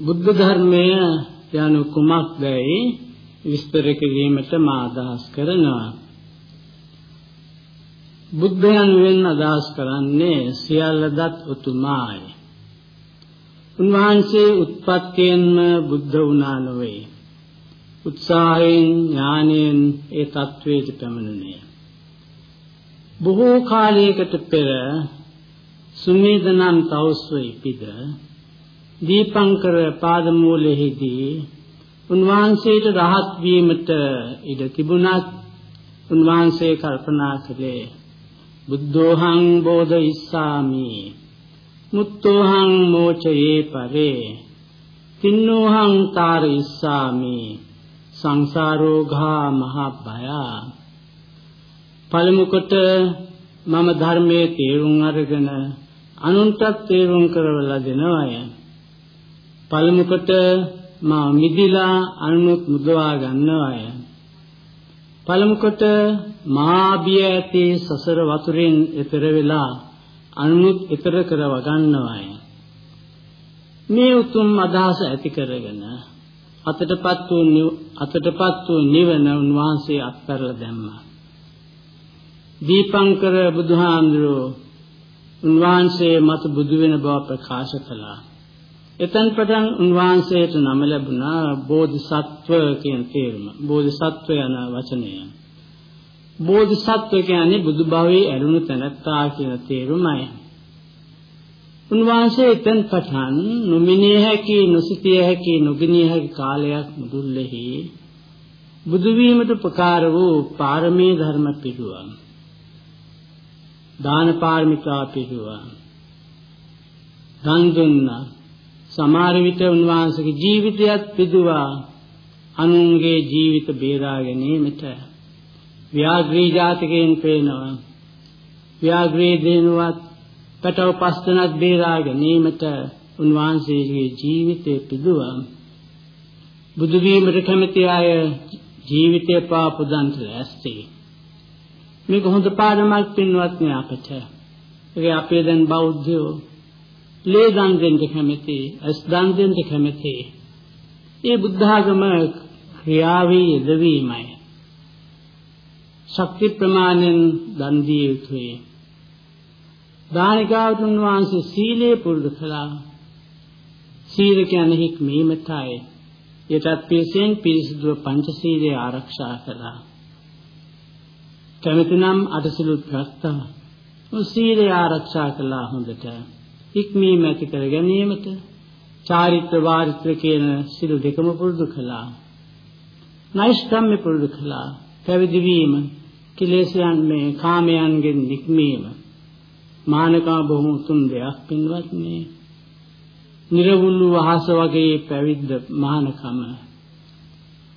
බුද්ධ ධර්මය යනු කුමක්දයි විස්තර කිරීමට මා අදහස් කරනවා. බුද්ධයන් වෙන් අදහස් කරන්නේ සියල්ලදත් උතුමායි. උන්වහන්සේ උත්පත්තියෙන්ම බුද්ධ වුණා නොවේ. උත්සාහයෙන් ඥානයෙන් ඒ தത്വයට පැමිණුණේ. බොහෝ කාලයකට පෙර සුමේද නම් තවස්ව ඉපිද දීපංකර පාදමූලෙහිදී උන්වහන්සේට රහත් වීමට ඉඩ තිබුණත් උන්වහන්සේ කල්පනා කළේ බුද්ධෝහං බෝධ ඉස්සාමි මුත්තෝහං මෝචයේ පරේ තින්නෝහං තාර ඉස්සාමි සංසාරෝඝා මහ භය. පළමු කොට මම ධර්මයේ තේරුම් අරගෙන අනුන්ටත් තේරුම් කරවලා දෙනවාය. පළමු කොට මා මිදිලා අනුනුත් මුදවා ගන්නවාය පළමු කොට මා බිය ඇති සසර වතුරෙන් එතර වෙලා අනුනුත් එතර කරව ගන්නවාය මේ උතුම් අදහස ඇති කරගෙන අතටපත් වූ අතටපත් වූ නිවන උන්වහන්සේ අත්කරලා දැම්මා. දීපංකර බුදුහාඳුරෝ උන්වහන්සේ මත බුදු වෙන බව ප්‍රකාශ කළා. එතෙන් පටන් උන්වහන්සේට නම ලැබුණා බෝධිසත්ව කියන තේරුම. බෝධිසත්ව යන වචනය. බෝධිසත්ව කියන්නේ බුදු භවයේ ඇරුණු තැනැත්තා කියන තේරුමයි. උන්වහන්සේ එතෙන් පටන් නොමිනිය හැකි නොසිතිය හැකි නොගිනිය හැකි කාලයක් මුදුල්ලෙහි බුදු වීමට උපකාර වූ පාරමී ධර්ම පිළිවන් දාන පාරමිතා පිළිවන් දන් දුන්නා සමහර විට උන්වහන්සේගේ ජීවිතයත් පිදුවා. අනුන්ගේ ජීවිත බේරා ගැනීමට ව්‍යාග්‍රී ජාතකයෙන් පේනවා. ව්‍යාග්‍රී දෙනුවත් පැටව පස් දෙනක් බේරා ගැනීමට උන්වහන්සේගේ ජීවිතය පිදුවා. බුදු වීමට කැමති අය ජීවිතය පාපුදන්ට ලැස්ති මේක හොඳ පාඩමක් පින්වත්නි අපට. ඒ අපේ දැන් බෞද්ධයෝ ලේ දන් දෙන්න කැමති අස් දන් දෙන්න කැමති ඒ බුද්ධ ආගම ක්‍රියාවේ යෙදවීමයි ශක්ති ප්‍රමාණෙන් දන් දිය යුතුයි දානිකාවතුන් වහන්සේ සීලේ පුරුදු කළා. සීල කියන්නේ හික්මීමතයි. යටත් පිළිසෙන් පිරිසිදුව පංචශීලයේ ආරක්ෂා කළා. කැමතිනම් අටසිලුත් ගත්තා. සීලය ආරක්ෂා කළා හොඳට. හික්මීම ඇති කර ගැනීමට චාරිත්‍ර වාරිත්‍ර කියන සිල් දෙකම පුරුදු කළා. නෛෂ්ක්‍රම්‍ය පුරුදු කළා. පැවිදි වීම, කිලේශයන් මේ කාමයන්ගෙන් නික්මීම මානකා බොහොම උතුම් දෙයක් පින්වත්නි. නිර්වුල්ලු වහස වගේ පැවිද්ද මානකම.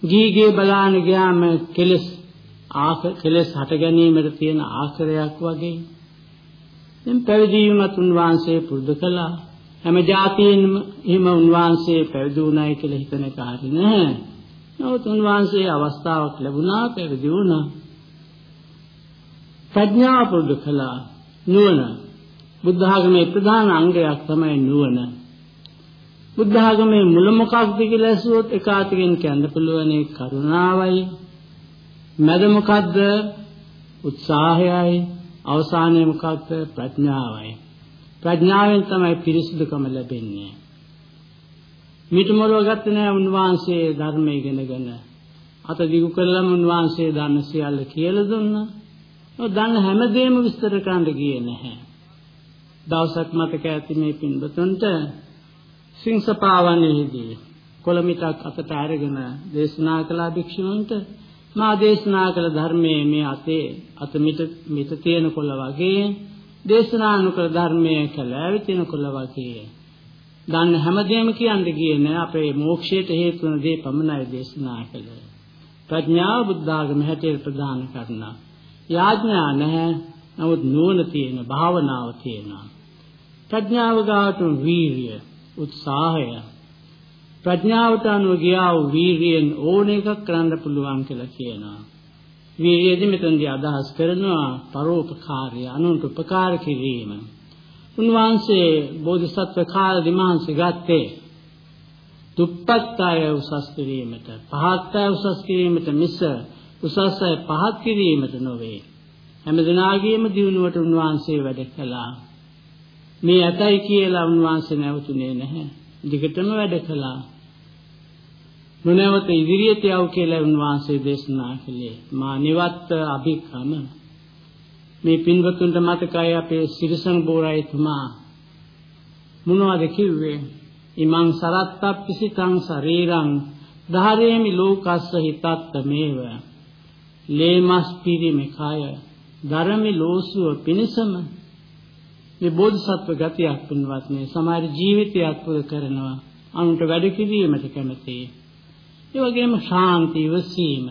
ගීගේ බලාන ගියාම කෙලස් ආක කෙලස් හට ගැනීමට තියෙන ආශ්‍රයයක් වගේ. දැන් පැවිදි වීමත් උන්වහන්සේ පුරුදු කළා. හැම જાතියෙන්ම එහෙම උන්වහන්සේ පැවිදි වුණායි කියලා හිතන එක හරි නෑ. නමුත් උන්වහන්සේ අවස්ථාවක් ලැබුණා පැවිදි වුණා. ප්‍රඥාව පුරුදු කළා. නුවණ බුද්ධ ආගමේ ප්‍රධාන අංගයක් තමයි නුවණ බුද්ධ ආගමේ මුල මොකක්ද කියලා ඇසුවොත් එක අතකින් කියන්න පුළුවන් ඒ කරුණාවයි මැද මොකද්ද උත්සාහයයි අවසානයේ මොකක්ද? ප්‍රඥාවයි. ප්‍රඥාවෙන් තමයි පිරිසිදුකම ලැබෙන්නේ. මිටමරව ගත්තේ නැහැ උන්වහන්සේ ධර්මය ඉගෙනගෙන. අත දිගු කළම උන්වහන්සේ දන්න සියල්ල කියලා දුන්නා. ඔය දන්න හැමදේම විස්තර කරන්න ගියේ නැහැ. දවසක් මතක ඇති මේ පින්වතුන්ට සිංසපාවන්නේදී කොළමිටක් අතට අරගෙන දේශනා කළ භික්ෂුවන්ට. මා දේශනා කළ ධර්මයේ මේ අතේ අත මිට මිට තියෙන කොළ වගේ දේශනා නොකළ ධර්මයේ කැලෑවිතින කොළ වගේ. දන්න හැමදේම කියන්න ගියේ නෑ අපේ මෝක්ෂයට හේතු වන දේ පමණයි දේශනා කළේ. ප්‍රඥාව බුද්ධාගම හැටියට ප්‍රදාන කරනවා යාඥා නැහැ නමුත් නුවණ තියෙන භාවනාව තියෙනවා. ප්‍රඥාව ගාවට වීරිය උත්සාහය ප්‍රඥාවට අනුව ගියා වූ වීරියෙන් ඕන එකක් කරන්න පුළුවන් කියලා කියනවා. වීරියදී මෙතනදී අදහස් කරනවා පරෝපකාරය අනුන්ට උපකාර කිරීම. උන්වහන්සේ බෝධිසත්ව කාල දිමහන්සේ ගත්තේ දුප්පත් අය උසස් කිරීමට, පහත් අය උසස් කිරීමට මිස උසස් අය පහත් කිරීමට නොවේ. හැමදෙනාගේම දිනුවට උන්වහන්සේ වැඩ කළා. මේ ඇතයි කියලා උන්වහන්සේ නැවතුනේ නැහැ. දිගටම වැඩ කළා. නොනවත ඉදිරියට යව් කියලා උන්වහන්සේ දේශනා කළේ. මා නිවත් අභික්‍රම මේ පින්වතුන්ට මතකයි අපේ සිරිසං බෝරයිතුමා මොනවද කිව්වේ? ඉමං සරත්තප්පිසිතං ශරීරං ධාරේමි ලෝකස්ස හිතත්ත මේව. ලේමස් පිරිමි කය ධර්මි ලෝසුව පිනිසම මේ බෝධිසත්ව ගතියක් පින්වත්නි සමහර ජීවිතයක් පුද කරනවා අනුන්ට වැඩ කිරීමට කැමතියි ඒ වගේම ශාන්ති ඉවසීම.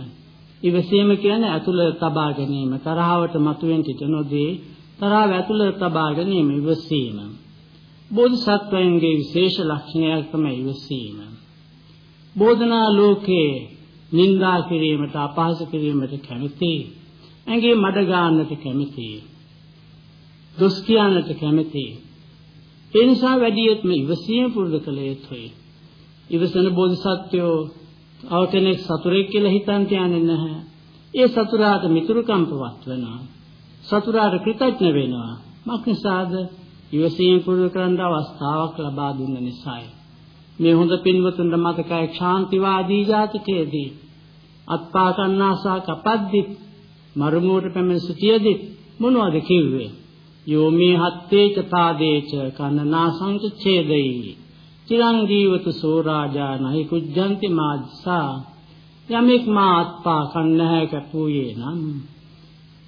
ඉවසීම කියන්නේ ඇතුළත තබා ගැනීම. තරහවට මතුවෙන් සිට නොදී තරහව ඇතුළත තබා ගැනීම ඉවසීම. බෝධිසත්වයන්ගේ විශේෂ ලක්ෂණයක් තමයි ඉවසීම. බෝධනා ලෝකේ නින්දා කිරීමට අපහාස කිරීමට කැමති ඇඟේ මඩ ගන්නට කැමති දොස් කියන්නට කැමති. ඒ නිසා වැඩියෙත්ම ඉවසීම පුරුදු කළ යුතුයි. ඉවසන බෝධිසත්වෝ තව කෙනෙක් සතුරෙක් කියලා හිතන් තියන්නේ නැහැ. ඒ සතුරාට මිතුරුකම් පවත්වනවා. සතුරාට කෘතඥ වෙනවා. මක් නිසාද? ඉවසීම පුරුදු කරන්න අවස්ථාවක් ලබා දුන්න නිසායි. මේ හොඳ පින්වතුන්ට මතකයි ශාන්තිවාදී ජාතකයේදී අත්පා කන්නාසා කපද්දි මරුමුවට පැමිණ සිටියදී මොනවද කිව්වේ? යෝමේ හත්තේ චතාදේච කන්නා සංචේදයි චිරං ජීවතු සෝරාජා නහි කුජ්ජන්ති මාද්සා යමෙක් මා අත්පා කන්නහැ කැපුවේ නම්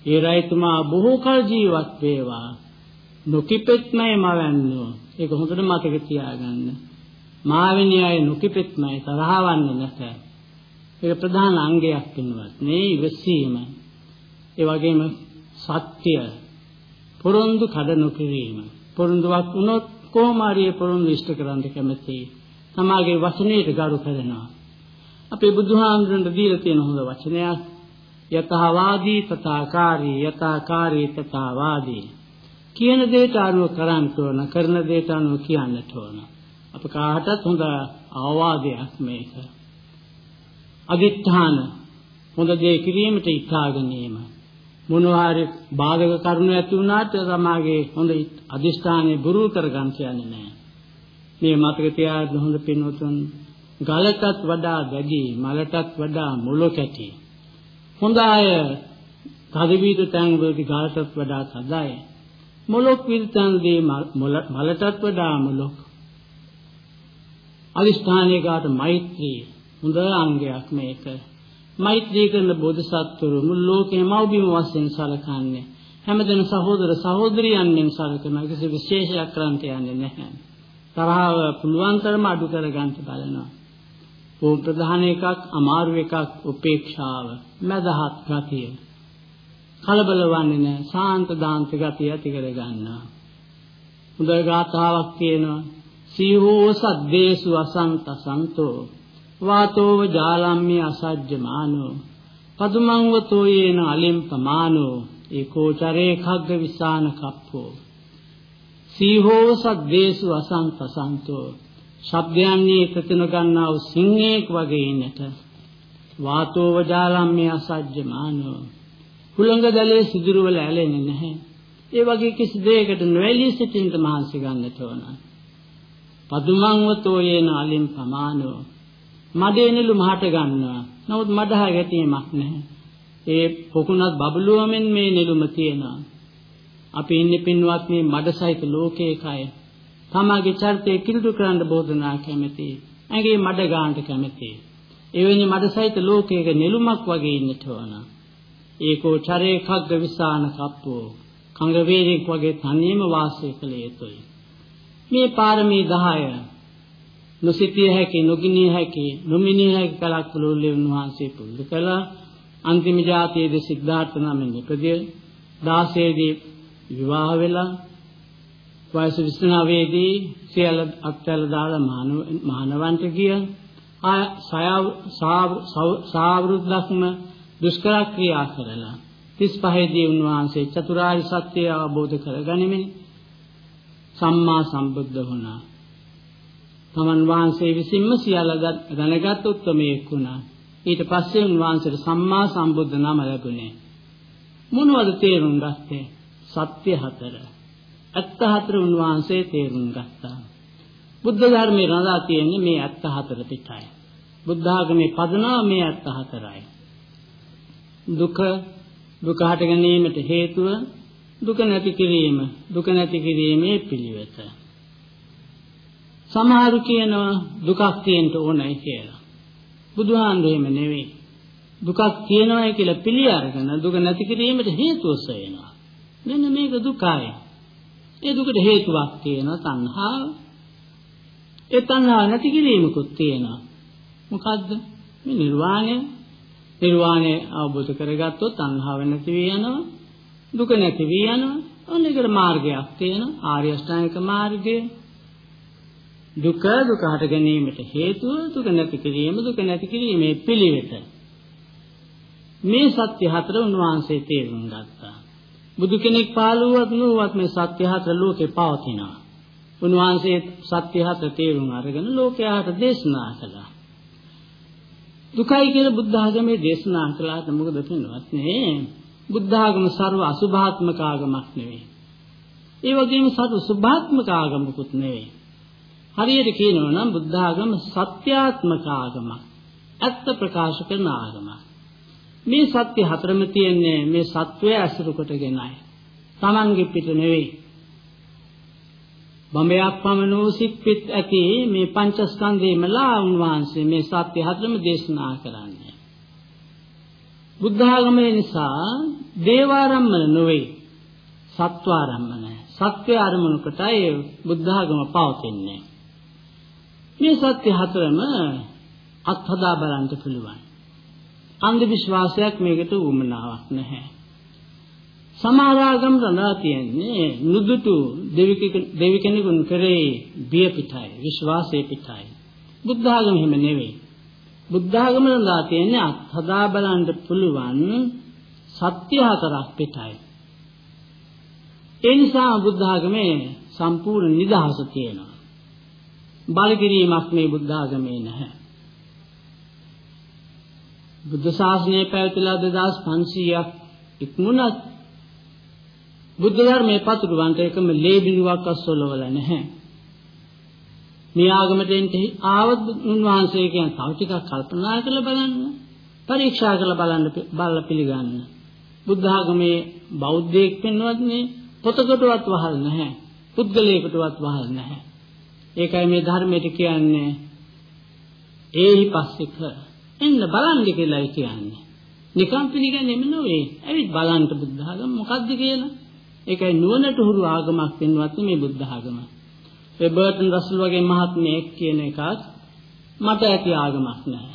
ඒ රයිතුමා බොහෝ කල ජීවත් වේවා. නොකිපෙත්මයි මවන්නෝ. ඒක හොඳට මතක තියාගන්න. මාවෙනි අය නොකිපෙත්මයි තරහවන්නේ නැත. ඒක ප්‍රධාන අංගයක් වෙනවත් මේ ඉවසීම. ඒ වගේම සත්‍ය පොරොන්දු කඩ නොකිරීම. පොරොන්දුවක් වුණොත් කොහොම හරි පොරොන්දු ඉෂ්ට කරන්න කැමතියි. තමාගේ වචනයට ගරු කරනවා. අපේ බුදුහාමුදුරන්ට දීලා තියෙන හොඳ වචනයක් යතහවාදී තථාකාරී යතහකාරී තථාවාදී කියන දේට අනුව කරන්න ඕන කරන දේට අනුව කියන්නට ඕන අප කාටත් හොඳ ආවාදයක් මේක අදිත්‍යාන හොඳ දේ කිරීමට ඉක්ා ගැනීම මොනවා හරි බාධක කරුණු ඇති වුණාට තමාගේ හොඳ අදිෂ්ඨානෙ බුරුල් කරගන්න කියන්නේ නැහැ. මේ මතක තියාගන්න හොඳ පින්වතුන් ගලටත් වඩා වැඩි මලටත් වඩා මුල කැටි. හොඳ අය කදවීද තැන් වලදී ගලටත් වඩා සදායි. මොලොක් විල්තන්දී මලටත් වඩා මොලොක්. අදිෂ්ඨානයේ ගාට මෛත්‍රී හොඳ අංගයක් මේක. මෛත්‍රී කරන බෝධිසත්වරු මුළු ලෝකෙම මව්බිම වශයෙන් සැලකන්නේ. හැමදෙන සහෝදර සහෝදරියන්ගෙන් සැලකන කිසි විශේෂයක් කරන්ට යන්නේ නැහැ. තරහව පුළුවන් තරම අඩු කරගන්න බලනවා. ඕම් ප්‍රධාන එකක් අමාරු එකක් උපේක්ෂාව මදහත් ගතිය. කලබල වන්නේ නැහැ. සාන්ත දාන්ත ගතිය ඇති කර ගන්නවා හොඳ ගාථාවක් තියෙනවා සීහෝ සද්දේසු අසන්ත සන්තෝ. වාතෝව ජාලම්මි අසජ්ජමානෝ. පදුමංවතෝ යේන අලිම් පමානෝ ඒකෝචරේ khagg විසාන කප්පෝ. සීහෝව සද්දේසු අසංත සන්තෝ ශබ්දයන්හි ප්‍රතින ගන්නා වූ සිංහෙක් වගේ ඉන්නට. වාතෝව ජාලම්මි අසජ්ජමානෝ. හුළඟ දැලේ සිදුරු වල ඇලෙන්නේ නැහැ. ඒ වගේ කිසි දෙයකට නොඇලී සිටින්න මහන්සි ගන්නට ඕන. පදුමංවතෝ යේන අලිම් පමානෝ මඩේ නෙළුම හට ගන්නවා. නමුත් මඩහ ගැටීමක් නැහැ. ඒ පොකුණත් බබළුවමින් මේ නෙළුම තියෙනවා. අපි ඉන්නේ පින්වත් මේ මඩසහිත ලෝකයකයි. තමාගේ චරිතය කිලුට කරන්න බෝධනා කැමති. ඇගේ මඩ ගන්නට කැමති. එවැනි මඩසහිත ලෝකයක නෙළුමක් වගේ ඉන්නට ඕන. ඒකෝ චරේකග්ග විසාන කප්පෝ කංග වේදෙක් වගේ තනියම වාසය කළ යුතුයි. මේ පාරමී 10 නොසිතිය හැකි නොගිනිය හැකි නොමිනිය හැකි කලක් වලුල්ලේ උන්වහන්සේ පුරුදු කළා. අන්තිම જાතියේදී සිද්ධාර්ථ නමින් ඉපදිය 16 දී විවාහ වෙලා වයස 29 දී සියල්ල අත්හැල දාලා මහානවන්ට ගිය සාවෘද්දක්ම දුෂ්කර ක්‍රියා කරලා 35 දී උන්වහන්සේ චතුරාර්ය සත්‍ය අවබෝධ කරගනිමින් සම්මා සම්බුද්ධ වුණා. තමන් වහන්සේ විසින්ම සියල්ල දැනගත් උත්මයෙක් වුණා. ඊට පස්සේ උන්වහන්සේට සම්මා සම්බුද්ධ නම ලැබුණේ. මොනවද තේරුම් ගත්තේ? සත්‍ය හතර. ඇත්ත හතර උන්වහන්සේ තේරුම් ගත්තා. බුද්ධ ධර්මයේ රඳා තියෙන්නේ මේ ඇත්ත හතර පිටයි. බුද්ධ ආගමේ පදනාව මේ ඇත්ත හතරයි. දුක දුක හට ගැනීමට හේතුව දුක නැති කිරීම දුක නැති කිරීමේ පිළිවෙත. සමහරු කියනවා දුකක් තියෙන්න ඕනයි කියලා. බුදුහාමුදුරේම නෙවෙයි. දුකක් තියෙනවායි කියලා පිළි අරගෙන දුක නැති කිරීමට හේතුව සොයනවා. මෙන්න මේක දුකයි. ඒ දුකට හේතුවක් තියෙනවා තණ්හාව. ඒ තණ්හාව නැති කිරීමකුත් තියෙනවා. මොකද්ද? මේ නිර්වාණය. නිර්වාණය අවබෝධ කරගත්තොත් තණ්හාව නැති වී යනවා. දුක නැති වී යනවා. ඔන්න ඒකට මාර්ගයක් තියෙනවා. ආර්ය අෂ්ටාංගික මාර්ගය. දුක දුක හට ගැනීමට හේතුව දුක නැති කිරීම දුක නැති කිරීමේ පිළිවෙත. මේ සත්‍ය හතර උන්වහන්සේ තේරුම් ගත්තා. බුදු කෙනෙක් පාළුවත් නුවත් මේ සත්‍ය හතර ලෝකේ පවතිනවා. උන්වහන්සේ සත්‍ය හතර තේරුම් අරගෙන ලෝකයාට දේශනා කළා. දුකයි කියලා බුද්ධ ආගමේ දේශනා කළාට මොකද පින්වත් නේ? බුද්ධ ආගම ਸਰව අසුභාත්මක ආගමක් නෙවෙයි. ඒ වගේම සතු සුභාත්මක ආගමකුත් නෙවෙයි. හරියට කියනවා නම් බුද්ධ ආගම සත්‍යාත්මක ආගමක්. ඇත්ත ප්‍රකාශ කරන ආගමක්. මේ සත්‍ය හතරම තියෙන්නේ මේ සත්වය ඇසුරු කොටගෙනයි. Tamange පිට නෙවෙයි. බඹයක් පමණ වූ සිත්පිට ඇති මේ පංචස්කන්ධේමලා උන්වහන්සේ මේ සත්‍ය හතරම දේශනා කරන්නේ. බුද්ධ ආගමේ නිසා දේවාරම්මන නොවේ. සත්වාරම්මන. සත්‍ය ආරමුණු කොටයි බුද්ධ ආගම පවතින්නේ. මේ සත්‍ය හතරම අත්හදා බලන්න පුළුවන්. අන්ධ විශ්වාසයක් මේකට උමනාවක් නැහැ. සමහර ආගම් රඳා තියෙන්නේ නුදුටු දෙවි කෙනෙකුන් කරේ බිය පිටයි විශ්වාසයේ පිටයි. බුද්ධ ආගම එහෙම නෙවෙයි. බුද්ධ ආගම රඳා තියෙන්නේ අත්හදා බලන්න පුළුවන් සත්‍ය හතරක් පිටයි. ඒ නිසා බුද්ධ ආගමේ සම්පූර්ණ නිදහස තියෙනවා. බලකිරීමක් මේ බුද්ධ ආගමේ නැහැ. බුද්ධ ශාසනය පැවතිලා 2500ක් ඉක්මුණත් බුද්ධ ධර්මයේ පතුරවන්ට එකම ලේ බිඳුවක් අස්සොලවල නැහැ. මේ ආගමට එන්න ආවත් උන්වහන්සේ කියන තව ටිකක් කල්පනා කරලා බලන්න. පරීක්ෂා කරලා බලන්න බලලා පිළිගන්න. බුද්ධ ආගමේ බෞද්ධයෙක් වෙන්නවත් පොතකටවත් වහල් නැහැ. පුද්ගලයෙකුටවත් වහල් නැහැ. ඒකයි මේ ධර්මයට කියන්නේ ඒහි පස්සික එන්න බලන්න කියලායි කියන්නේ. නිකම් පිළිගන්නේ නෙමෙයි. ඇවිත් බලන්න බුද්ධ ආගම මොකද්ද කියලා. ඒකයි නුවණට හුරු ආගමක් වෙනවත් මේ බුද්ධ ආගම. ඒ බර්ටන් රසල් වගේ මහත්මයෙක් කියන එකත් මට ඇති ආගමක් නෑ.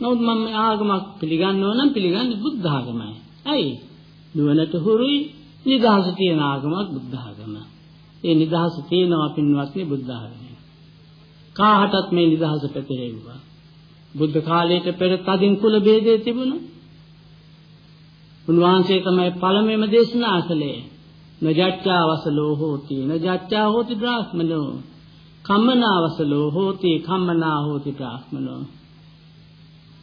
නමුත් මම ආගමක් පිළිගන්නව නම් පිළිගන්නේ බුද්ධ ආගමයි. ඇයි? නුවණට හුරුයි නිදහස තියෙන ආගමක් බුද්ධ ආගම. ඒ නිදහස තියෙනවා පින්වත්නි බුද්ධහරණේ. කාහටත් මේ නිදහස පැතිරෙව්වා. බුද්ධ කාලයට පෙර තදින් කුල ભેදේ තිබුණා. උන්වහන්සේ තමයි පළමුවෙන්ම දේශනා කළේ. නජච්ඡා වසලෝ හෝති නජච්ඡා හෝති බ්‍රාහ්මනෝ කම්මනා වසලෝ හෝති කම්මනා හෝති බ්‍රාහ්මනෝ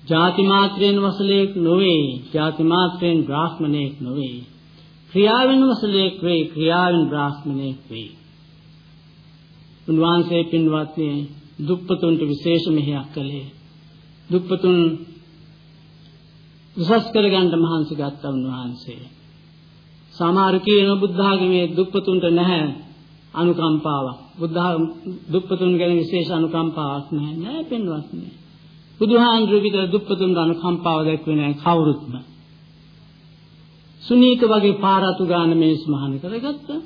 ජාති මාත්‍රයෙන් වසලෙක් නොවේ ජාති මාත්‍රයෙන් බ්‍රාහ්මණයෙක් නොවේ ක්‍රියාවෙන් වසලේක් වේ ක්‍රියාවෙන් බ්‍රාහ්මණයෙක් වේ උන්වහන්සේ පින්වත්නි දුප්පතුන්ට විශේෂ මෙහෙයක් කළේ දුප්පතුන් උසස් කරගන්න මහන්සි ගත්ත උන්වහන්සේ. සමහර කියන බුද්ධ ආගමේ දුප්පතුන්ට නැහැ අනුකම්පාවක්. බුද්ධ දුප්පතුන් ගැන විශේෂ අනුකම්පාවක් නැහැ. නෑ පෙන්වත් නෑ. බුදුහාඳුරු විතර දුප්පතුන්ට අනුකම්පාව දැක්වේ නෑ කවුරුත්ම. සුනීක වගේ පාරතු ගාන මේස් මහාන කරගත්තා.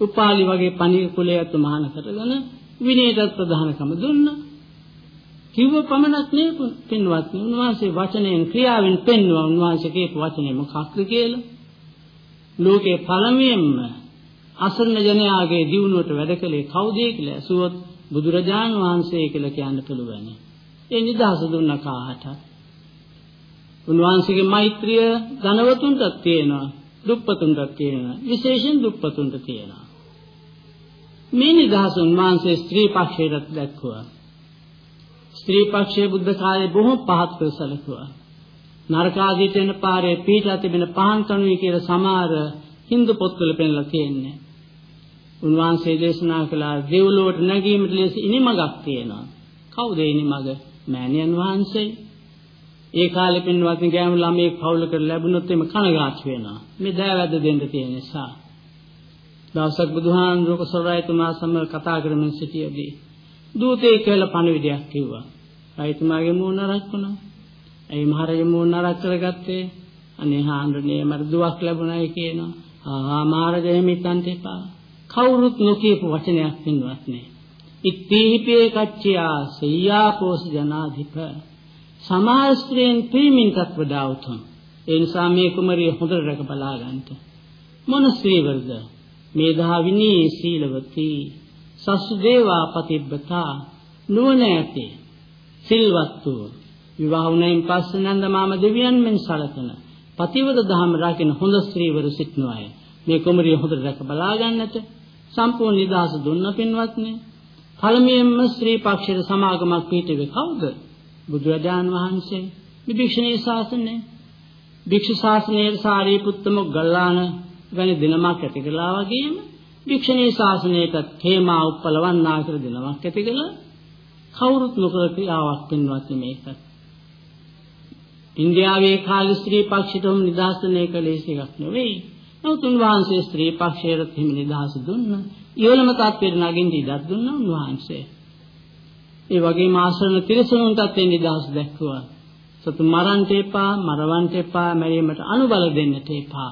උපාලි වගේ පණි කුලයට මහාන කරගෙන විනයටත් ප්‍රධානකම දුන්නා. කිව්ව පමණක් නේ පින්වත් උන්වහන්සේ වචනයෙන් ක්‍රියාවෙන් පෙන්වුවා උන්වහන්සේ කියපු වචනේ මොකක්ද කියලා. ලෝකේ පළමුවෙන්ම අසරණ ජනයාගේ දියුණුවට වැඩ කළේ කවුද කියලා ඇසුවොත් බුදුරජාණන් වහන්සේ කියලා කියන්න පුළුවන්. ඒ නිදහස දුන්න කාට? උන්වහන්සේගේ මෛත්‍රිය ධනවතුන්ටත් තියෙනවා, දුප්පතුන්ටත් තියෙනවා, විශේෂයෙන් දුප්පතුන්ට තියෙනවා. මේ නිදහස උන්වහන්සේ ස්ත්‍රී පක්ෂයට දැක්වුවා. ස්ත්‍රී පක්ෂයේ බුද්ධ කාලේ බොහෝ පහත් කර සැලකුවා. නරකාදීට යන පාරේ පිටා තිබෙන පහන් කණුවේ කියලා සමහර හින්දු පොත්වල පෙන්නලා තියෙන්නේ. උන්වහන්සේ දේශනා කළා දෙව්ලොවට නැගීමට ලෙස ඉනිමගක් තියෙනවා. කවුද ඉනිමග? මෑණියන් වහන්සේ. ඒ කාලේ පින්වත්නි ගෑනු ළමයෙක් පවුලකට ලැබුණොත් එimhe කනගාටු වෙනවා. මේ දෑවැද්ද දෙන්න තියෙන නිසා. දවසක් බුදුහාමුදුරුවෝ සොරායතුමා සමග කතා කරමින් සිටියේදී දූතයෙක් කියලා පණිවිඩයක් කිව්වා. රයිතුමාගේ මූණ නරක් වුණා. ඒ මහරජා මූණ නරක් කරගත්තේ අනේ හාමුදුරනේ මට දුවක් ලැබුණයි කියනවා. ආ මහරජා එහෙම හිතන්ට එපා. කවුරුත් නොකියපු වචනයක් පින්වත් නේ. ඉත්තේහිපේ කච්චයා සయ్యాපෝස ජනාධිප සමාජ ස්ත්‍රීන් පිරිමින්ටත් වඩා උතුම්. ඒ නිසා මේ කුමරිය හොඳට රැක බලා ගන්නට. මොන ස්ත්‍රීවර්ද? මේධාවිනී සීලවතී සස්සු දේවා පතිබ්බතා නුවණ ඇති සිල්වත්තු විවාහ වුණයින් පස්සේ නන්දමාම දෙවියන් මෙන් සලකන පතිවද දහම රකින්න හොඳ ස්ත්‍රීවරු සිටනවාය මේ කුමරිය හොඳට රැක බලා ගන්නට සම්පූර්ණ නිදහස දුන්න පින්වත්නි පළමුවෙන්ම ස්ත්‍රී පක්ෂයේ සමාගමක් පිටුවේ කවුද බුදුරජාන් වහන්සේ විභික්ෂණී ශාසනය භික්ෂු ශාසනයේ සාරිපුත්තම ගල්ලාන වැනි දිනමක් ඇති කළා වගේම භික්ෂණී ශාසනයට හේමා උප්පලවන්නා කර දිනමක් ඇති කළා කවුරුත් නොකර ක්‍රියාවක් පින්වත් මේක ඉන්දියාවේ කාලි ස්ත්‍රී පක්ෂයටම නිදාසනය කළේ එකක් නෙවෙයි නමුත් උන්වහන්සේ ස්ත්‍රී පක්ෂයට හිමි නිදහස දුන්නා. ඊවලම තත්ත්වයට නගින්න ඉඩක් දුන්නා උන්වහන්සේ. ඒ වගේම ආශ්‍රම තිරසනුන්ටත් ඒ නිදහස දැක්වුවා. සතු මරන්ට එපා, මරවන්ට එපා, මැරීමට අනුබල දෙන්නට එපා.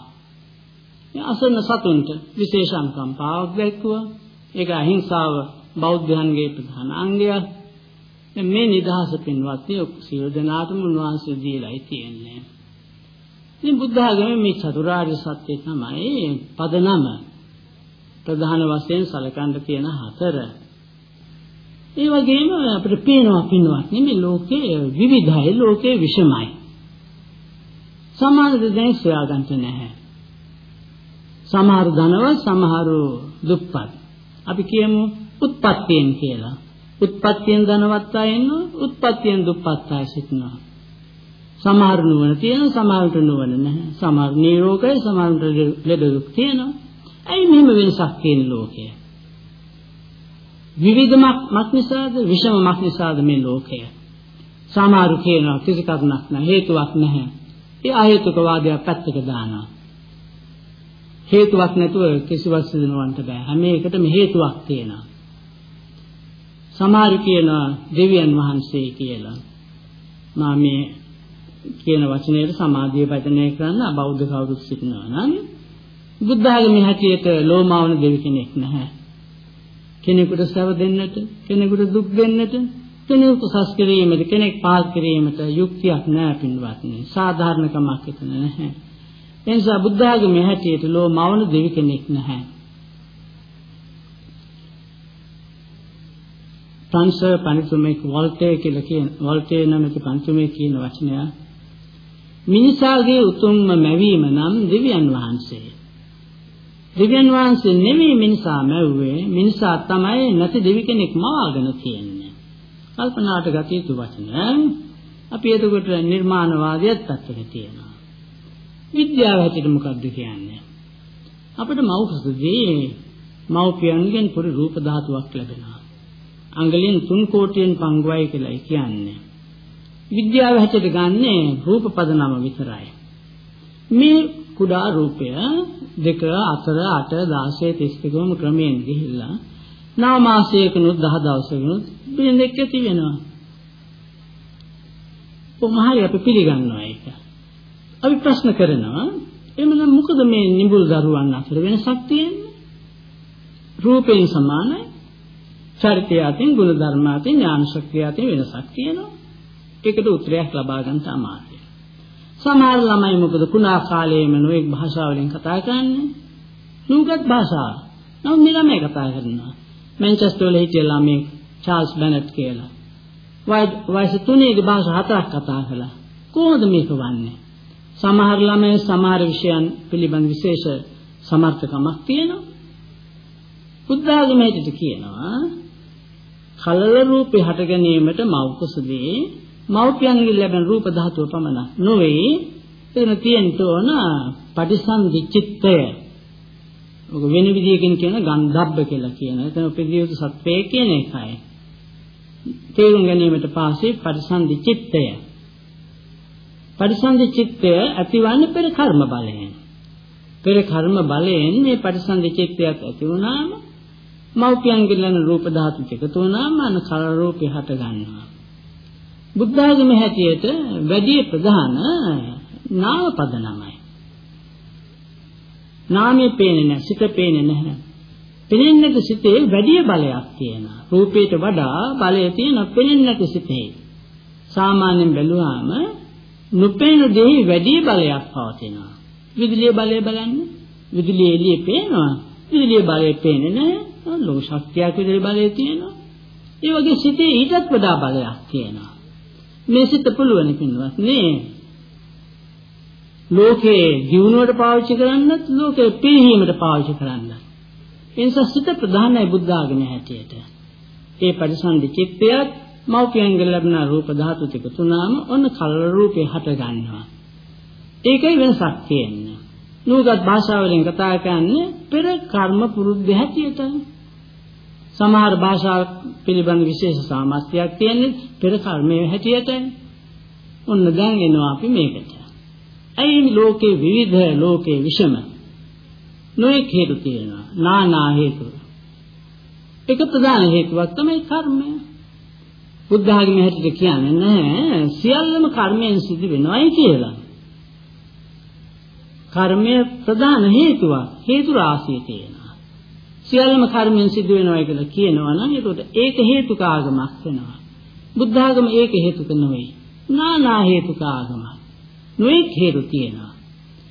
මේ අසන්න සතුන්ට විශේෂ අනුකම්පාවක් දැක්වුවා. ඒක අහිංසාව බෞද්ධයන්ගේ ප්‍රධාන අංගයක්. මේ නිදහස පින්වත්නි සියලු දෙනාටම උන්වහන්සේ දීලායි තියෙන්නේ. ඉතින් බුද්ධ ආගමේ මේ චතුරාර්ය සත්‍ය තමයි පදනම ප්‍රධාන වශයෙන් සලකන්න තියෙන හතර. ඒ වගේම අපිට පේනවා පින්වත් නෙමෙයි ලෝකයේ විවිධයි ලෝකයේ විෂමයි. සමාන දෙයක් සොයාගන්න නැහැ. සමහර ධනවත් සමහරු දුප්පත්. අපි කියමු උත්පත්තියෙන් කියලා. උත්පත්තියෙන් ධනවත් අය ඉන්නවා උත්පත්තියෙන් දුප්පත් අය සිටිනවා. සමහර නුවණ තියෙනවා සමහරට නුවණ නැහැ. සමහර නිරෝගයි සමහරට ලෙඩ දුක් තියෙනවා. ඇයි මෙහෙම වෙනසක් තියෙන ලෝකය? විවිධමක් මක් නිසාද විෂමමක් නිසාද මේ ලෝකය? සමහරු කියනවා කිසි කරුණක් නැහැ හේතුවක් නැහැ. ඒ අහේතුක වාදයක් පැත්තක දානවා. හේතුවක් නැතුව කිසිවක් සිදනවන්ට බෑ. හැම එකටම හේතුවක් තියෙනවා. සමහරු කියනවා දෙවියන් වහන්සේ කියලා. මා මේ කියන වචනයට සමාධිය වචනය කරන්න අබෞද්ධ කවුරුත් සිටිනවා නම් බුද්ධ ආගමේ හැටියට ලෝමාවන දෙවි කෙනෙක් නැහැ. කෙනෙකුට සව දෙන්නට, කෙනෙකුට දුක් දෙන්නට, කෙනෙකුට සස් කිරීමට, කෙනෙක් පාල් කිරීමට යුක්තියක් නැහැ පින්වත්නි. සාධාරණකමක් එතන නැහැ. එනිසා බුද්ධ ආගමේ හැටියට ලෝමාවන දෙවි කෙනෙක් නැහැ. ෆ්‍රාන්ස් පඬිතුමෙක් වෝල්ටේ කියලා කියන වෝල්ටේ නැමැති පඬිතුමෙක් කියන වචනය මිනිසාගේ උතුම්ම මැවීම නම් දෙවියන් වහන්සේ. දෙවියන් වහන්සේ නෙමෙයි මිනිසා මැව්වේ මිනිසා තමයි නැති දෙවි කෙනෙක් මවාගෙන තියෙන්නේ. කල්පනාට ගත යුතු වචන. අපි එතකොට නිර්මාණවාදයත් අත්දැක තියෙනවා. විද්‍යාව හැටියට මොකක්ද කියන්නේ? අපිට මෞකසදී මෞපියන්ගෙන් පොඩි රූප ධාතුවක් ලැබෙනවා. අංගලෙන් 3 කෝටියෙන් පංගුවයි කියලා කියන්නේ. විද්‍යාව හැටියට ගන්නේ රූප පදනම විතරයි. මේ කුඩා රූපය 2 4 8 16 32 ක්‍රමයෙන් ගිහිල්ලා නව මාසයකනුත් 10 දවසකනුත් බින්දෙක් ඇති වෙනවා. කොහොමහරි අපි පිළිගන්නවා ඒක. අපි ප්‍රශ්න කරනවා එමනම් මොකද මේ නිඹුල් දරුවන් අතර වෙනසක් තියෙන්නේ? රූපයෙන් සමානයි. චරිතය අතින් ගුණ ධර්ම අතින් ඥාන ශක්තිය අතින් වෙනසක් තියෙනවා. ඒකට උත්තරයක් ලබා ගන්න අමාරුයි. සමහර ළමයි මොකද කුණා කාලයේම නොඑක් භාෂාවලින් කතා කරන්නේ. නුගත් භාෂාව. නම් මේ ළමයි කතා කරනවා. මැන්චෙස්ටර් වල හිටිය ළමයි චාල්ස් බෙනට් කියලා. වයස තුනේදී භාෂා හතරක් කතා කළා. කොහොමද මේක වන්නේ? සමහර ළමයි සමහර විෂයන් පිළිබඳ විශේෂ සමර්ථකමක් තියෙනවා. බුද්ධාගමේදී කියනවා කලල රූපේ හට ගැනීමට මව් කුසදී මව්පියන්ගෙන් ලැබෙන රූප ධාතුව පමණක් නොවේ එතන තියෙන්න ඕන පටිසන්ධි චිත්තය. ඔක වෙන විදියකින් කියන ගන්ධබ්බ කියලා කියන. එතන උපදීයුත් සත්වේ කියන එකයි. තේරුම් ගැනීමට පාසේ පටිසන්ධි චිත්තය. පටිසන්ධි චිත්තය ඇතිවන්නේ පෙර කර්ම බලයෙන්. පෙර කර්ම බලයෙන් මේ පටිසන්ධි චිත්තයත් ඇති වුණාම මෞපියන්ගෙන් ලැබෙන රූප ධාතු එකතු වුණාම අන කල රූපේ හට ගන්නවා. බුද්ධ ආගමේ හැටියට වැඩි ප්‍රධාන නාම පදනමයි. නාමයේ පේන්නේ නැහැ, සිත පේන්නේ නැහැ. පෙනෙන්නට සිතේ වැඩි බලයක් තියෙනවා. රූපයට වඩා බලය තියෙන පෙනෙන්නට සිතේ. සාමාන්‍යයෙන් බැලුවාම නොපෙනෙන දෙහි වැඩි බලයක් පවතිනවා. විදුලිය බලය බලන්න. විදුලිය එළියේ පේනවා. විදුලිය බලය පේන්නේ නැහැ. ලෝක ශක්තියක් විදුලිය බලය තියෙනවා. ඒ වගේ සිතේ ඊටත් වඩා බලයක් තියෙනවා. මේ සිත පුළුවන් පින්වත් නේ. ලෝකේ දියුණුවට පාවිච්චි කරන්නත් ලෝකේ පිළිහිමට පාවිච්චි කරන්නත්. ඒ නිසා සිත ප්‍රධානයි බුද්ධ ආගමේ හැටියට. ඒ පරිසන්දි චිත්තයත් මෞපියන්ගෙන් ලැබෙන රූප ධාතු ටික තුනම ඔන්න කලර රූපේ හට ගන්නවා. ඒකයි වෙනසක් තියෙන්නේ. නූගත් භාෂාවලින් කතා කරන්නේ පෙර කර්ම පුරුද්ද හැටියට. සමහර භාෂා පිළිබඳ විශේෂ සාමර්ථ්‍යයක් තියෙන්නේ පෙර කර්මයේ හැටියට. ඔන්න දැන් එනවා අපි මේකට. ඇයි ලෝකේ විවිධ ලෝකේ විෂම නොඑක හේතු තියෙනවා. නානා හේතු. එක ප්‍රධාන හේතුවක් තමයි කර්මය. බුද්ධ ආගමේ හැටියට කියන්නේ නැහැ සියල්ලම කර්මයෙන් සිදු වෙනවයි කියලා. කර්මය ප්‍රධාන හේතුවක්. හේතු රාශිය තියෙනවා. සියල්ලම කර්මයෙන් සිදු වෙනවා කියලා කියනවා නම් ඒකට ඒක හේතුක ආගමක් වෙනවා. බුද්ධ ආගම ඒක හේතුක නෙවෙයි. නානා හේතුක ආගමක්. නොඑක් හේතු තියෙනවා.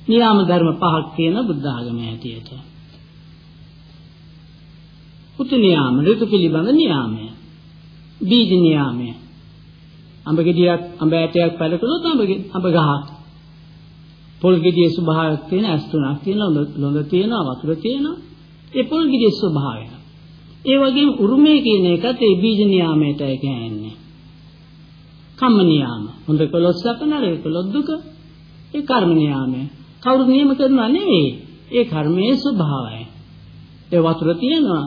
නියාම ධර්ම පහක් තියෙන බුද්ධ ආගමේ හැටියට. පුතු නියාම ඍතු පිළිබඳ නියාමය. බීජ නියාමය. අඹ ගෙඩියක් අඹ ඇටයක් පැල කළොත් අඹ අඹ ගහක්. පොල් ගෙඩියේ ස්වභාවයක් තියෙන ඇස් තුනක් තියෙනවා ලොඳ තියෙනවා වතුර තියෙනවා. ඒ පොල් ගෙඩියේ ස්වභාවය. ඒ වගේම උරුමය කියන එකත් ඒ බීජ නියාමයටයි කියන්නේ. කම්ම නියාම. හොඳ කළොත් සැප නරක කළොත් දුක. ඒ කර්ම නියාමය. කවුරු නියම කරනවා නෙවෙයි. ඒ කර්මයේ ස්වභාවය. ඒ වතුර තියෙනවා.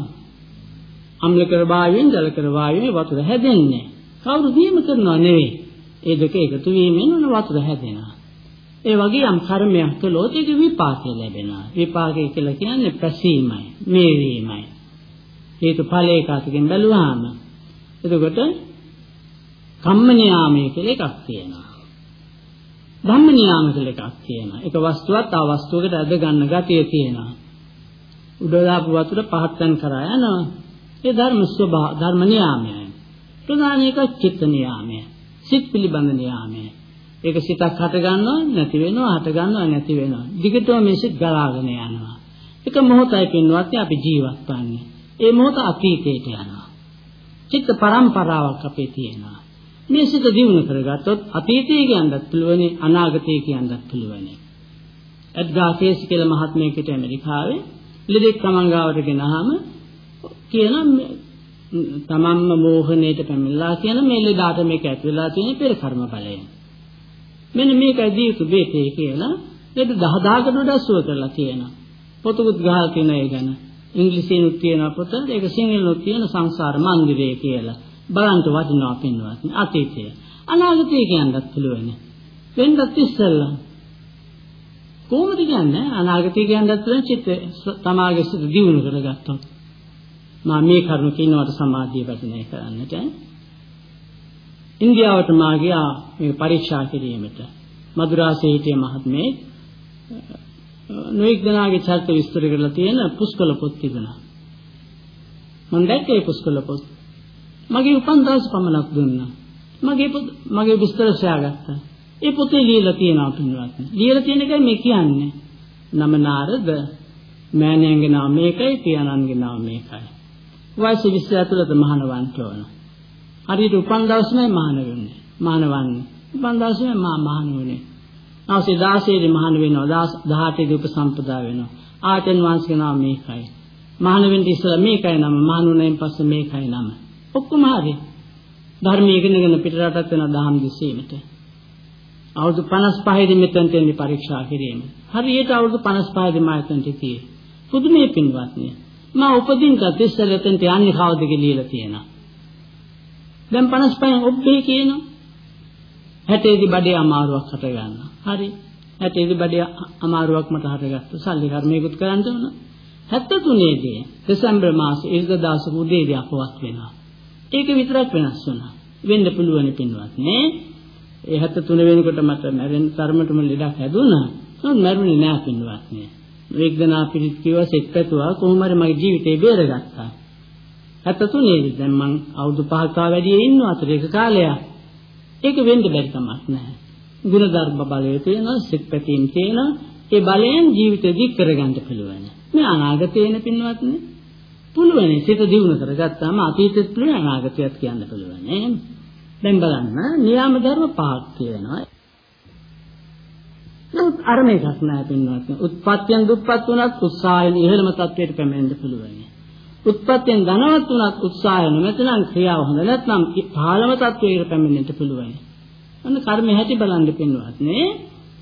අම්ල කර වායුවෙන් ජල කර වායුවේ වතුර හැදෙන්නේ. කවුරු නියම කරනවා නෙවෙයි. ඒ දෙක එකතු වීමෙන් උන වතුර හැදෙනවා. ඒ වගේ යම් කර්මයක් කළොත් ඒක විපාකය ලැබෙනවා. විපාකය කියලා කියන්නේ පැසීමයි, මේවීමයි. හේතු ඵලයක අතකින් බැලුවාම එතකොට කම්ම නියාමය කියලා එකක් තියෙනවා. ධම්ම නියාම කියලා එකක් තියෙනවා. එක වස්තුවක් තව වස්තුවකට ඇද ගන්න ගතිය තියෙනවා. උඩ දාපු වතුර පහත්යන් කරා යනවා. ඒ ධර්ම ස්වභාව ධර්ම නියාමයයි. ප්‍රධාන එක චිත්ත නියාමය. සිත් පිළිබඳ නියාමය. ඒක සිතක් හට ගන්නවා නැති වෙනවා හට ගන්නවා නැති වෙනවා. දිගටම මේ සිත් ගලාගෙන යනවා. එක මොහොතයි පින්වත් අපි ජීවත් වන්නේ. ඒ මොහොත අතීතයට යනවා. චිත්ත පරම්පරාවක් අපේ තියෙනවා. මේ සිත දිනු කරගත්තොත් අතීතය කියන්නත් පුළුවනි අනාගතය කියන්නත් පුළුවනි. එඩ්ගා කේස් කියලා මහත්මයෙකුට ඇමරිකාවේ ලෙඩෙක් තමන් ගාවට ගෙනහම කියන තමන්ම මෝහණයට පැමිණලා කියන මේ ලෙඩාට මේක ඇති වෙලා තියෙන පෙර කර්ම බලයෙන්. මෙන්න මේකයි දී යුතු බේතේ කියලා ලෙඩ 10000කට වඩා සුව කරලා තියෙනවා. පොතකුත් ගහලා තියෙන ඒ ගැන. ඉංග්‍රීසියෙන්ුත් තියෙන පොත ඒක සිංහලෙන්ුත් තියෙන සංසාර මන්දිරය කියලා. බලන්න වටිනවා පින්වත් අතීතය. අනාගතය කියන්නත් පුළුවන්. වෙන්නත් ඉස්සෙල්ලා. කොහොමද කියන්නේ අනාගතය කියන්නත් පුළුවන් චිත්ත තමාගේ සිත දියුණු කරගත්තොත්. මා මේ කරුණ කිනවට සමාධිය වර්ධනය කරන්නට ඉන්දියාවට මා ගියා මේ පරීක්ෂා කිරීමට. මදුරාසේ හිටිය මහත්මේ නොඑක් දනාගේ චරිත විස්තර කරලා තියෙන පුස්කොළ පොත් තිබුණා. මම දැක්කේ පුස්කොළ පොත්. මගේ උපන් දවස් පමණක් දුන්නා. මගේ මගේ විස්තර සොයාගත්තා. ඒ පොතේ ලියලා තියෙනවා පින්වත්නි. ලියලා තියෙන එකයි මේ කියන්නේ. නම නාරද මෑණියන්ගේ නම මේකයි පියාණන්ගේ නම මේකයි. වයස 20 ඇතුළත මහානවන්ට ඕන හරියට උපන් දවසේමයි මහාන වෙන්නේ. මහානවන්නේ. උපන් දවසේම මා මහාන වෙන්නේ. අවසේ 16 දී මහාන වෙනවා. 18 දී උපසම්පදා වෙනවා. ආයතන වංශික නම මේකයි. මහාන වෙන්න ඉස්සලා මේකයි නම. මහානුණෙන් පස්සේ මේකයි නම. ඔක්කොම හරි. ධර්මයේ ඉගෙනගෙන පිටරටත් වෙන දහම් දිසීමට. අවුරුදු 55 දී මෙතෙන් තෙන්නේ පරීක්ෂා කිරීම. හරියට අවුරුදු 55 දී මා එතනට ගියේ. පුදුමේ පින්වත්නි. මා උපදින්නත් ඉස්සෙල්ලා එතනට යන්නේ කවුද කියලා තියෙනවා. දැන් 55න් ඔබ්බේ කියනවා. 60 දී බඩේ අමාරුවක් හට ගන්නවා. හරි. 60 දී බඩේ අමාරුවක් මට හටගත්තා. සල්ලි කර්මයකුත් කරන්න ඕන. 73 දී දෙසැම්බර් මාසේ ඉරිදා උදේදී අපවත් වෙනවා. ඒක විතරක් වෙනස් වුණා. වෙන්න පුළුවන් පින්වත් නේ. ඒ 73 වෙනකොට මට මැරෙන්න තරමටම ලෙඩක් හැදුණා. නමුත් මැරුණේ නෑ පින්වත් නේ. වේග්දනා පිළිත් කිව්වා සෙත් පැතුවා කොහොම හරි මගේ ජීවිතේ බේරගත්තා. 73 දැන් මං අවුරුදු 5ක වැඩියේ ඉන්නවා අතර ඒක කාලයක්. ඒක වෙන්න බැරි කමක් නැහැ. ගුණධර්ම බලය තියෙනවා, සිත් පැතීම් තියෙනවා. ඒ බලයෙන් ජීවිතය දික් කරගන්න පුළුවන්. මේ අනාගතේන පින්වත්නි පුළුවන්. සිත දියුණු කරගත්තාම අතීතෙත් පුළුවන් අනාගතයත් කියන්න පුළුවන්. දැන් බලන්න නියාම ධර්ම පහක් තියෙනවා. නමුත් අර මේකක් නෑ පින්වත්නි. උත්පත්තියෙන් දුප්පත් වුණත් උත්සාහයෙන් ඉහළම තත්ත්වයට පැමිණෙන්න පුළුවන්. උත්පත්තියෙන් ධනවත් වුණත් උත්සාහය නැත්නම් ක්‍රියාව හොඳ නැත්නම් පහළම තත්වයකට පැමිණෙන්න පුළුවන්. අන්න කර්මය හැටි බලන්න පින්වත් නේ.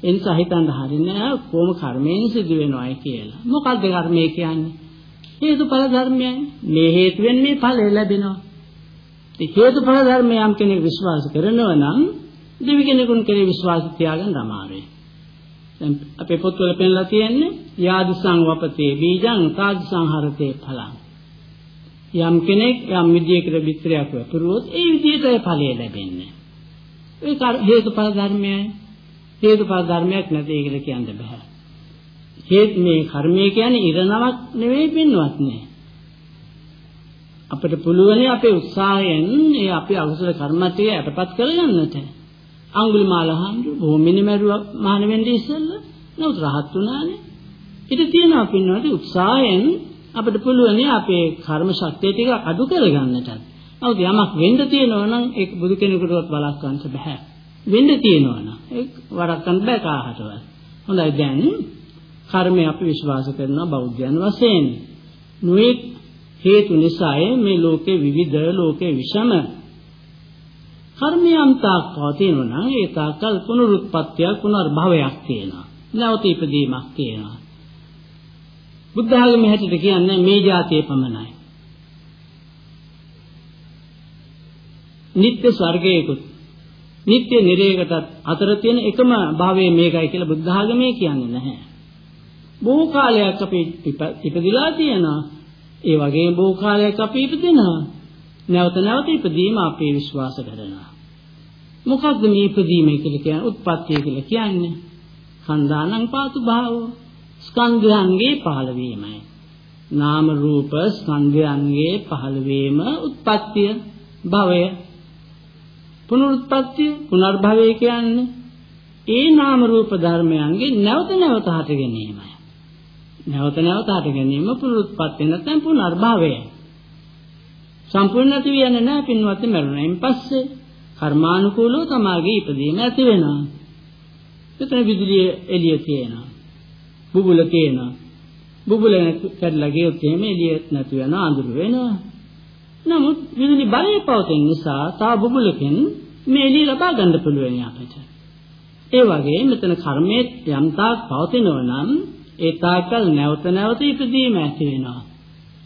ඒ නිසා හිතන්න හරිනේ කොහොම කර්මයෙන් සිදු වෙනවයි කියලා. මොකක්ද කර්මය කියන්නේ? හේතුඵල ධර්මයයි. මේ හේතුවෙන් මේ ඵලය ලැබෙනවා. ඒ හේතුඵල ධර්මය යම් කෙනෙක් විශ්වාස කරනවා නම් දෙවි කෙනෙකුන් කෙරේ විශ්වාස තියාගන්න අමාරුයි. දැන් අපේ පොත්වල පෙන්නලා තියෙන්නේ යාදිසං වපතේ බීජං තාදිසං හරතේ ඵලං. යම් කෙනෙක් යම් විදියකට විස්තරයක් වතුරුවොත් ඒ විදියටයි ඵලය ලැබෙන්නේ. ඒක හේතුඵල ධර්මයයි. හේතුඵල ධර්මයක් නැති ඒකට කියන්න බෑ. හේත් මේ කර්මය කියන්නේ ඉරණමක් නෙවෙයි පින්වත් නේ. අපිට පුළුවන් අපේ උත්සාහයෙන් ඒ අපේ අකුසල කර්මත්වය යටපත් කරගන්නට. අඟුලිමාල හඳු බොහොම මිනිමරුව මහාන වෙන්නේ ඉස්සෙල්ලා නමුත් රහත් වුණානේ. ඊට තියෙනවා පින්වත් උත්සාහයෙන් අපිට පුළුවන් අපේ කර්ම ශක්තිය ටික අඩු කරගන්නට. නමුත් යමක් වෙන්න තියෙනවා නම් ඒක බුදු කෙනෙකුටවත් වළක්වන්න බෑ. වෙන්න තියෙනවා නම් ඒක වළක්වන්න බෑ කාහටවත්. හොඳයි දැන් කර්මය අපි විශ්වාස කරනවා බෞද්ධයන් වශයෙන්. නොඑක් හේතු නිසායි මේ ලෝකේ විවිධ ලෝකේ විෂම කර්මයන් තාක් පවතිනවා නම් ඒ තාකල් පුනරුත්පත්තිය පුනර්භවයක් තියෙනවා. නැවත ඉපදීමක් තියෙනවා. බුද්ධ ආගමේ හැටියට කියන්නේ මේ જાතිය පමණයි. නිත්‍ය ස්වර්ගයේකුත් නිත්‍ය නිරේකටත් අතර තියෙන එකම භාවය මේකයි කියලා බුද්ධ ආගමේ කියන්නේ නැහැ. බොහෝ කාලයක් අපි ඉපදිලා තියෙනවා. ඒ වගේම බොහෝ කාලයක් අපි ඉපදිනවා. නැවත නැවත ඉපදීම අපේ විශ්වාස කරනවා. මොකක්ද මේ ඉපදීම කියලා කියන්නේ? උත්පත්තිය කියලා කියන්නේ. කන්දානං පාතු භාවෝ ස්කන්ධයන්ගේ පහළවීමයි. නාම රූප ස්කන්ධයන්ගේ පහළවීම උත්පත්තිය භවය පුනරුත්පත්තිය පුනර්භවය කියන්නේ ඒ නාම රූප ධර්මයන්ගේ නැවත නැවත හට ගැනීමයි. නැවත නැවත හට ගැනීම පුනරුත්පත්තිය නැත්නම් පුනර්භවය. සම්පූර්ණ නැති වෙන්නේ නැහැ පින්වත් මරුණයින් පස්සේ කර්මානුකූලව තමාගේ ඉපදීම ඇති වෙනවා. එතන විදුලිය එළිය තියෙනවා. බුබුල තියෙනවා. බුබුල කැඩලා ගියොත් එහෙම එළිය නැති වෙනවා අඳුර වෙනවා. නමුත් විදුලි බලය පවතින නිසා තා බුබුලකින් මේ එළිය ලබා ගන්න පුළුවන් අපිට. ඒ වගේ මෙතන කර්මයේ යම් තාක් පවතිනවා නම් ඒ තාකල් නැවත නැවත ඉදීම ඇති වෙනවා.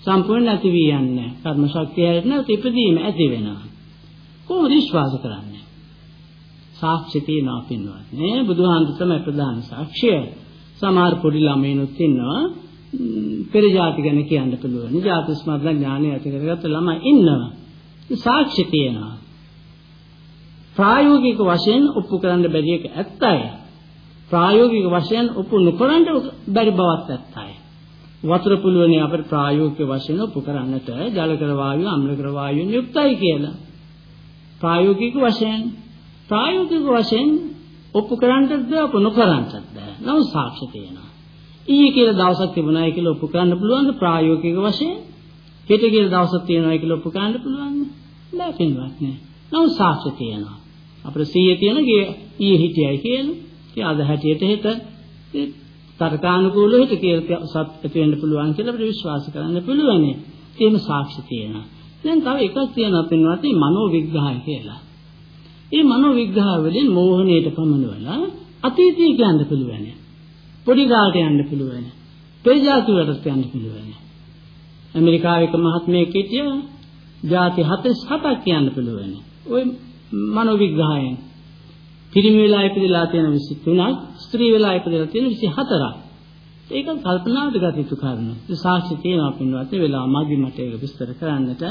සම්පූර්ණ නැති වී යන්නේ. කර්ම ශක්තිය හැරෙන්න නැවත ඉදීම ඇති වෙනවා. කොහොමද විශ්වාස කරන්නේ? සාක්ෂි තියනවා පින්වත් නේ බුදුහාමුදුර තමයි ප්‍රධාන සාක්ෂිය සමහර පොඩි ළමයිනුත් ඉන්නවා. පෙර જાති ගැන කියන්න පුළුවන්. ජාති ස්මරණ ඥානය ඇති කරගත්ත ළමයි ඉන්නවා. සාක්ෂි තියෙනවා. ප්‍රායෝගික වශයෙන් ඔප්පු කරන්න බැරි එක ඇත්තයි. ප්‍රායෝගික වශයෙන් ඔප්පු නොකරන්න බැරි බවක් ඇත්තයි. වතුර පුළුවනේ අපිට ප්‍රායෝගික වශයෙන් ඔප්පු කරන්නට. ජල කර වායු අම්ල කර වායුන් යුක්තයි කියලා. ප්‍රායෝගික වශයෙන්. ප්‍රායෝගික වශයෙන් ඔප්පු කරන්නටද ඔප්පු නොකරන්නටද නම් සාක්ෂි තියෙනවා. ඊයේ කියලා දවසක් තිබුණායි කියලා ඔප්පු කරන්න පුළුවන්ද ප්‍රායෝගික වශයෙන්? හෙට කියලා දවසක් තියෙනවායි කියලා ඔප්පු කරන්න පුළුවන්ද? නෑ පින්වත් නෑ. නම් සාක්ෂි තියෙනවා. අපිට 100 තියෙන ගේ ඊයේ හිටියයි කියලා. ඉතින් අද හැටියට හෙට තර්කානුකූලව හිට කියලා සත්‍ය වෙන්න පුළුවන් කියලා අපිට විශ්වාස කරන්න පුළුවන්. එහෙම සාක්ෂි තියෙනවා. දැන් තව එකක් තියෙනවා පින්වත් මනෝ විග්‍රහය කියලා. ඒ මනෝ විග්‍රහ වලින් මෝහණයට පමනවලා අතීතය කියන්න පුළුවන්. පොඩි කාලට යන්න පුළුවන්. පෙරජාති වලට යන්න පුළුවන්. ඇමරිකාවේ මහත්මයෙක් හිටියා ಜಾති 47ක් කියන්න පුළුවන්. ওই මනෝ විග්‍රහයෙන් පිරිමි වෙලා ඉපදලා තියෙන 23ක්, ස්ත්‍රී වෙලා ඉපදලා තියෙන 24ක්. ඒක කල්පනාවට ගත යුතු කාරණා. ඒ සාක්ෂි තියෙනවා පින්වත් වෙලා මාදි මට ඒක විස්තර කරන්නට.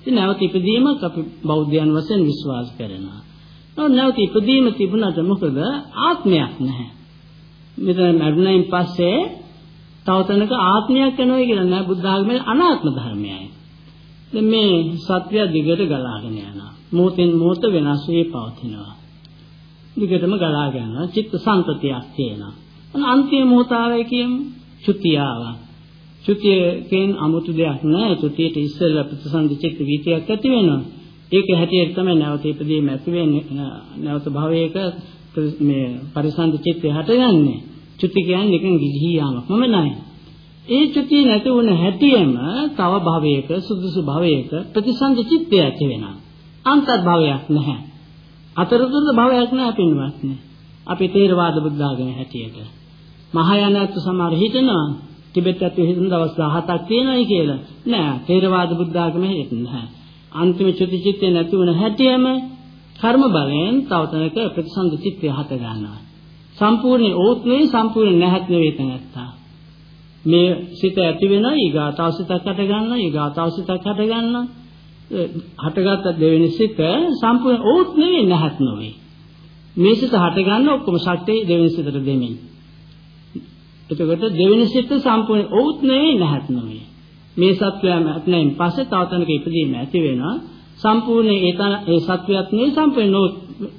ඉතින් නැවත ඉපදීමක් අපි බෞද්ධයන් වශයෙන් විශ්වාස කරනවා. නමුත් නැවත ඉපදීම තිබුණාට මොකද ආත්මයක් නැහැ. මෙතන මරණයෙන් පස්සේ තව තැනක ආත්මයක් වෙනවා කියලා නෑ බුද්ධ ආගමේ අනාත්ම ධර්මයයි. දැන් මේ සත්‍ය දිගට ගලාගෙන යනවා. මොහොතෙන් මොහොත වෙනස් වී පවතිනවා. දිගටම ගලාගෙන යනවා. චිත්ත සංතතියක් තියෙනවා. අන්න අන්තිම මොහොතාවේ කියමු චුතියාව. චුතියකෙන් 아무තු දෙයක් නෑ. චුතියට ඉස්සෙල්ලා ප්‍රතිසන්දි චිත්ත වීතියක් ඇති වෙනවා. ඒක හැටියට තමයි නැවත ඉදීම ඇති වෙන්නේ නැවත භවයක මේ පරිසන්දි චිත්තය හටගන්නේ. චුති කියන්නේ නිකන් ගිහි යාමක්ම නෑ. ඒ චුති නැති වුණ හැටියෙම තව භවයක සුදුසු භවයක ප්‍රතිසන්දි චිත්තය ඇති වෙනවා. අන්තර්භවයක් නැහැ. අතරතුර භවයක් නැහැ පින්වත්නි. අපි තේරවාද බුද්ධ ආගමේ හැටියට. මහායානත් සමහර හිතනවා ටිබෙට් ඇතුලේ හිතන දවස් 17ක් තියෙනයි කියලා. නෑ තේරවාද බුද්ධ ආගමේ හිතන්නේ නැහැ. අන්තිම චුති චිත්තේ නැති වුණ හැටියෙම කර්ම බලයෙන් තව තැනක ප්‍රතිසන්ද චිත්තය හත ගන්නවා. සම්පූර්ණ ඕත් නෙවෙයි සම්පූර්ණ නැහත් නෙවෙයි තැනත්තා. මේ සිත ඇති වෙන ඊගාතාව සිතක් හට ගන්නවා ඊගාතාව සිතක් හට ගන්නවා. හටගත්ත දෙවෙනි සිත සම්පූර්ණ ඕත් නෙවෙයි නැහත් නෙවෙයි. මේ සිත හට ගන්න ඔක්කොම ශක්තිය දෙවෙනි සිතට දෙමින්. එතකොට දෙවෙනි සිත සම්පූර්ණ ඕත් නෙවෙයි නැහත් නෙවෙයි. මේ සත්වයම නැත්නම් පස්සේ තව තැනක ඉපදීම ඇති වෙනවා. සම්පූර්ණ ඒ තන ඒ සත්වයක් නෙවෙයි සම්පූර්ණ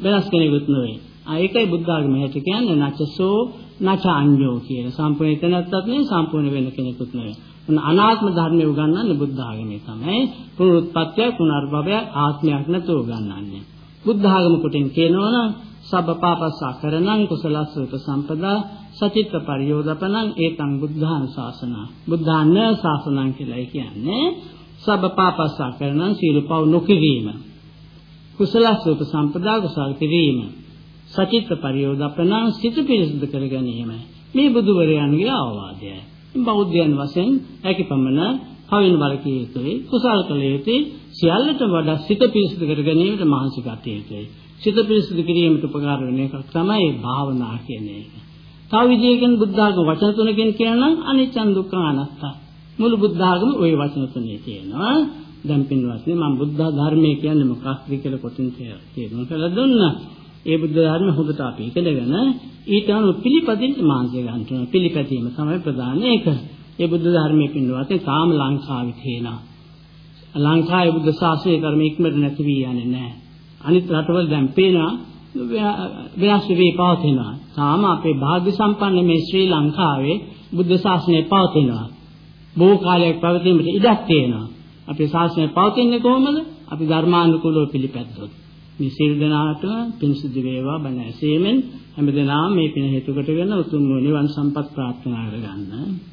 වෙනස් කෙනෙකුත් නෙවෙයි. ආ ඒකයි බුද්ධ ආගම හැට කියන්නේ නැචසෝ නැච අඤ්ඤෝ කියලා. සම්පූර්ණ එතනත්තත් නෙවෙයි සම්පූර්ණ වෙන කෙනෙකුත් නෙවෙයි. මොන අනාත්ම ධර්මය උගන්වන්නේ බුද්ධ ආගමේ තමයි. පුනරුත්පත්තිය පුනර්භවය ආත්මයක් නැතුව උගන්වන්නේ. බුද්ධ ආගම කොටින් කියනවනම් සබ්බපාපස්සා කරණං කුසලස්ස උපසම්පදා සචිත්ත පරියෝදපනං ඒතං බුද්ධාන ශාසන. බුද්ධාන ශාසනං කියලා කියන්නේ සබ්බපාපස්සා කරණං සීල පව් නොකිරීම. කුසලස්ස උපසම්පදා කුසල කිරීම. සචිත්ත පරියෝදපනං සිත පිරිසිදු කර ගැනීම. මේ බුදුවරයන්ගේ අවවාදයයි බෞද්ධයන් වශයෙන් හැකිපමණ කවින් බලකිය යුතුයි කුසල් කළ යුතුයි සියල්ලට වඩා සිත පිරිසිදු කර ගැනීමට මහන්සි ගත යුතුයි. සිත පිරිසිදු කිරීමට උපකාර වෙන එකක් තමයි භාවනා කියන එක. තව විදියකින් බුද්ධ ආගම වචන තුනකින් කියනනම් අනිච්ච දුක්ඛ අනාත්තා. මුළු බුද්ධ ආගම ওই වචන තුනේ තියෙනවා. දැන් පින්වත්නි මම බුද්ධ ධර්මයේ කියන්නේ මොකක්ද කියලා කොටින් තේරුම් කරලා දුන්නා. ඒ බුද්ධ ධර්ම හොඳට අපි ඉගෙනගෙන ඊට අනුව පිළිපදින්න මාංශය ගන්න පිළිපැදීම තමයි ප්‍රධාන එක. ඒ බුද්ධ ධර්මයේ පින්වත්නි තාම ලංකාවේ තියෙනවා. ලංකාවේ බුද්ධ ශාසනය කර්ම ඉක්මනට නැති වී යන්නේ නැහැ. අනිත් රටවල දැන් පේනවා වෙනස් වෙවි පවතිනවා. තාම අපේ භාග්‍ය සම්පන්න මේ ශ්‍රී ලංකාවේ බුද්ධ ශාසනය පවතිනවා. බොහෝ කාලයක් පවතීමට ඉඩක් තියෙනවා. අපේ ශාසනය පවතින්නේ කොහොමද? අපි ධර්මානුකූලව පිළිපැද්දොත්. මේ සිල් දනාට පින් සිද්ධ වේවා බණ ඇසීමෙන් හැමදෙනාම මේ පින හේතු කොටගෙන උතුම් නිවන් සම්පත් ප්‍රාර්ථනා කරගන්න.